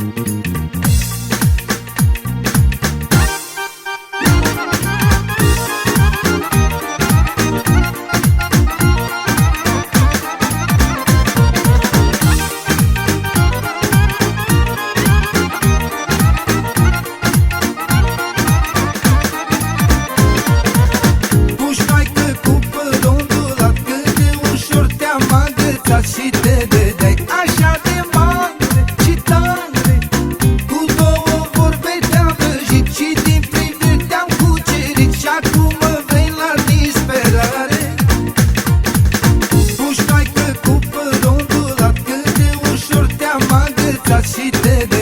Pușcaică taksitle de